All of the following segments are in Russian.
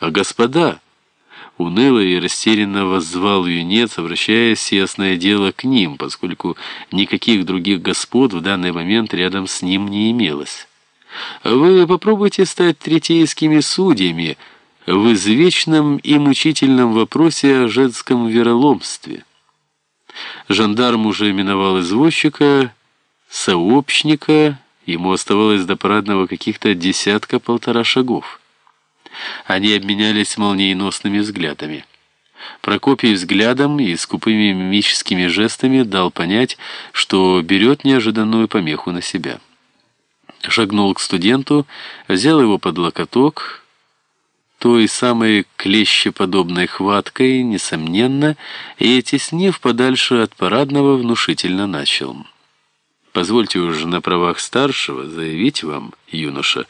А господа, уныло и растерянно воззвал юнец, обращаясь, ясное дело, к ним, поскольку никаких других господ в данный момент рядом с ним не имелось. Вы попробуйте стать третейскими судьями в извечном и мучительном вопросе о женском вероломстве. Жандарм уже миновал извозчика, сообщника, ему оставалось до парадного каких-то десятка-полтора шагов. Они обменялись молниеносными взглядами. Прокопий взглядом и скупыми мимическими жестами дал понять, что берет неожиданную помеху на себя. Шагнул к студенту, взял его под локоток, той самой клещеподобной хваткой, несомненно, и, теснив подальше от парадного, внушительно начал. Позвольте уже на правах старшего заявить вам, юноша,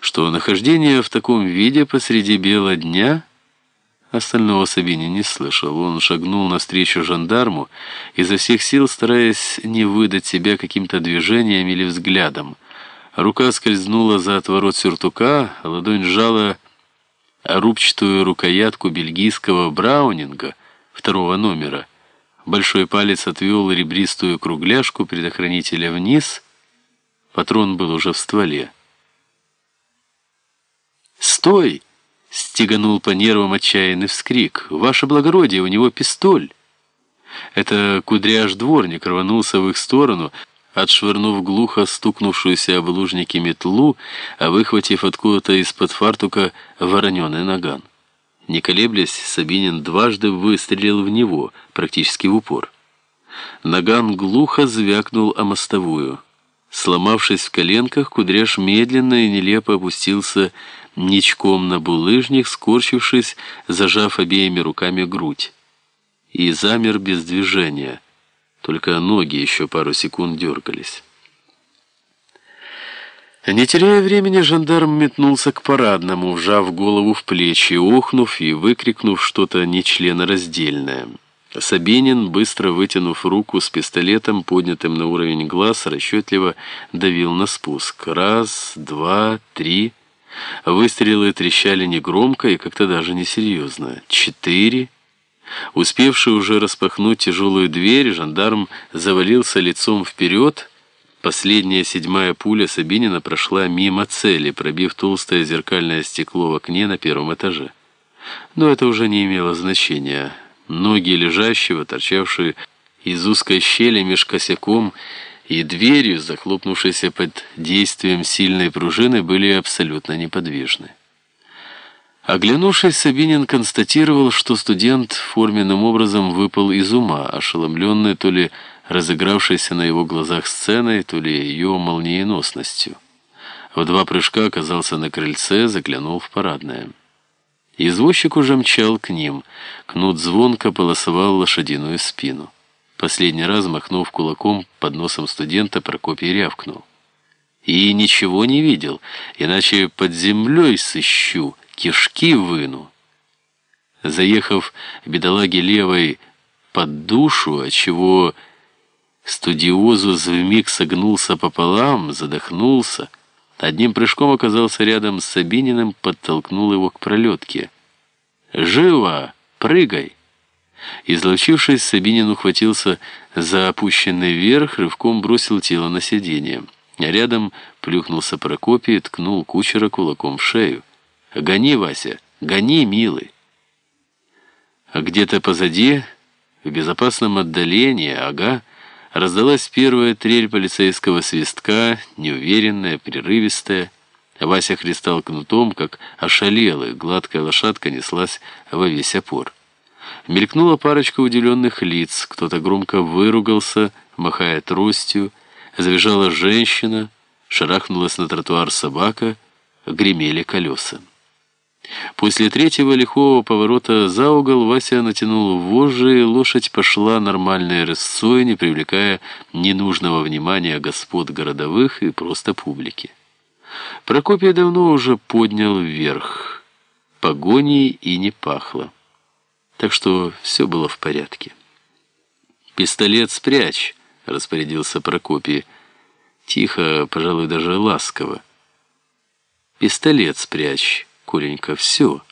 что нахождение в таком виде посреди бела дня... Остального Сабини не слышал. Он шагнул навстречу жандарму, изо всех сил стараясь не выдать себя каким-то движением или взглядом. Рука скользнула за отворот сюртука, ладонь сжала рубчатую рукоятку бельгийского браунинга второго номера. Большой палец отвел ребристую кругляшку предохранителя вниз. Патрон был уже в стволе. «Стой!» — стеганул по нервам отчаянный вскрик. «Ваше благородие, у него пистоль!» Это кудряш дворник рванулся в их сторону, отшвырнув глухо стукнувшуюся об лужники метлу, а выхватив откуда-то из-под фартука вороненый наган. Не колеблясь, Сабинин дважды выстрелил в него, практически в упор. Наган глухо звякнул о мостовую. Сломавшись в коленках, Кудряш медленно и нелепо опустился ничком на булыжник, скорчившись, зажав обеими руками грудь. И замер без движения — только ноги еще пару секунд дергались. Не теряя времени, жандарм метнулся к парадному, вжав голову в плечи, охнув и выкрикнув что-то нечленораздельное. Сабинин, быстро вытянув руку с пистолетом, поднятым на уровень глаз, расчетливо давил на спуск. Раз, два, три. Выстрелы трещали негромко и как-то даже несерьезно. Четыре. Успевший уже распахнуть тяжелую дверь, жандарм завалился лицом вперед. Последняя седьмая пуля Сабинина прошла мимо цели, пробив толстое зеркальное стекло в окне на первом этаже. Но это уже не имело значения. Ноги лежащего, торчавшие из узкой щели меж косяком и дверью, захлопнувшейся под действием сильной пружины, были абсолютно неподвижны. Оглянувшись, Сабинин констатировал, что студент форменным образом выпал из ума, ошеломленный то ли разыгравшейся на его глазах сценой, то ли ее молниеносностью. В два прыжка оказался на крыльце, заглянул в парадное. Извозчик уже мчал к ним. Кнут звонко полосовал лошадиную спину. Последний раз, махнув кулаком под носом студента, Прокопий рявкнул. «И ничего не видел, иначе под землей сыщу» кишки выну. Заехав бедолаге левой под душу, отчего студиозус вмиг согнулся пополам, задохнулся, одним прыжком оказался рядом с Сабининым, подтолкнул его к пролетке. «Живо! Прыгай!» Излучившись, Сабинин ухватился за опущенный вверх, рывком бросил тело на сиденье. Рядом плюхнулся Прокопий, ткнул кучера кулаком в шею. Гони, Вася, гони, милый. А где-то позади, в безопасном отдалении, ага, раздалась первая трель полицейского свистка, неуверенная, прерывистая. Вася христал кнутом, как ошалелый, гладкая лошадка неслась во весь опор. Мелькнула парочка удивленных лиц, кто-то громко выругался, махая тростью, завизжала женщина, шарахнулась на тротуар собака, гремели колеса. После третьего лихого поворота за угол Вася натянул вожжи, и лошадь пошла нормальной рысцой, не привлекая ненужного внимания господ городовых и просто публики. Прокопия давно уже поднял вверх. Погоней и не пахло. Так что все было в порядке. «Пистолет спрячь», — распорядился Прокопий. Тихо, пожалуй, даже ласково. «Пистолет спрячь». Коленька, все.